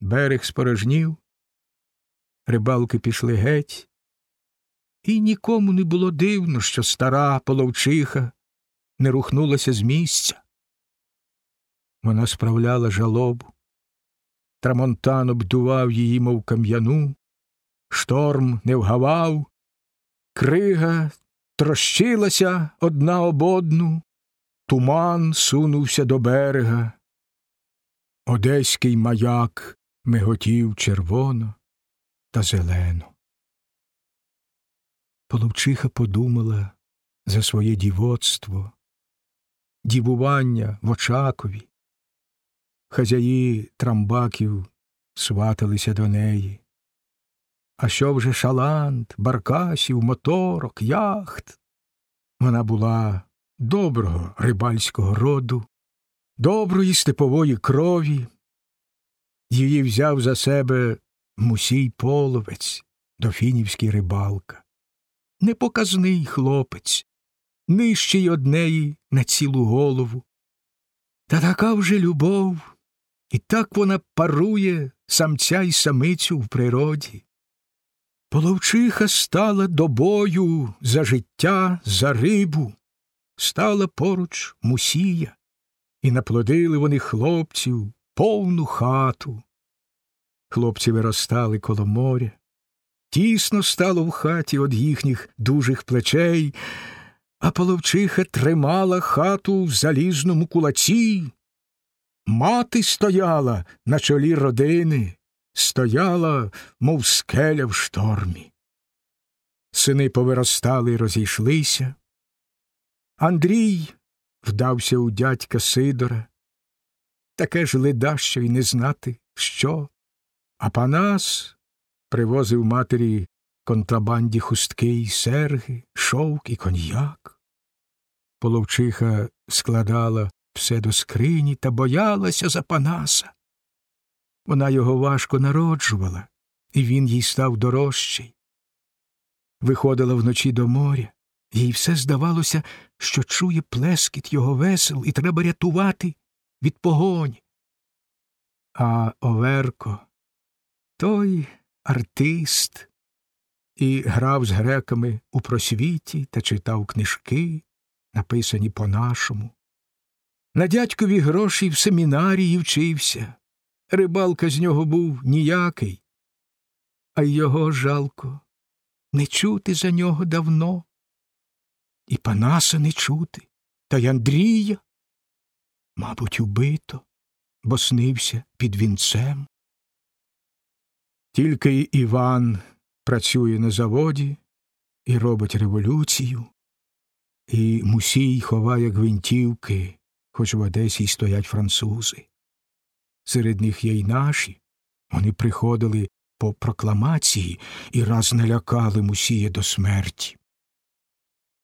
берег спорожнів, рибалки пішли геть, і нікому не було дивно, що стара половчиха не рухнулася з місця. Вона справляла жалобу. Трамонтан обдував її, мов кам'яну, шторм не вгавав, крига трощилася одна об одну, туман сунувся до берега. Одеський маяк миготів червоно та зелено. Половчиха подумала за своє дівоцтво, дівування в Очакові. Хазяї трамбаків сваталися до неї. А що вже шалант, баркасів, моторок, яхт? Вона була доброго рибальського роду, доброї степової крові. Її взяв за себе мусій половець, дофінівський рибалка. Непоказний хлопець, нижчий однеї на цілу голову. Та така вже любов, і так вона парує самця й самицю в природі. Половчиха стала до бою за життя, за рибу, стала поруч мусія, і наплодили вони хлопців повну хату. Хлопці виростали коло моря. Тісно стало в хаті од їхніх дужих плечей, а половчиха тримала хату в залізному кулаці. Мати стояла на чолі родини, стояла, мов скеля в штормі. Сини повиростали й розійшлися. Андрій вдався у дядька Сидора. Таке ж леда, що й не знати, що. А Панас привозив матері контрабанді хустки й серги, шовк і коньяк. Половчиха складала все до скрині та боялася за Панаса. Вона його важко народжувала, і він їй став дорожчий. Виходила вночі до моря, їй все здавалося, що чує плескіт його весел, і треба рятувати від погоні. А Оверко той артист і грав з греками у просвіті та читав книжки, написані по нашому. На дядькові гроші в семінарії вчився. Рибалка з нього був ніякий, а його жалко не чути за нього давно. І Панаса не чути, та й Андрія, мабуть, убито, бо снився під вінцем. Тільки Іван працює на заводі і робить революцію, і мусій ховає гвинтівки, хоч в Одесі й стоять французи. Серед них є й наші. Вони приходили по прокламації і раз налякали мусія до смерті.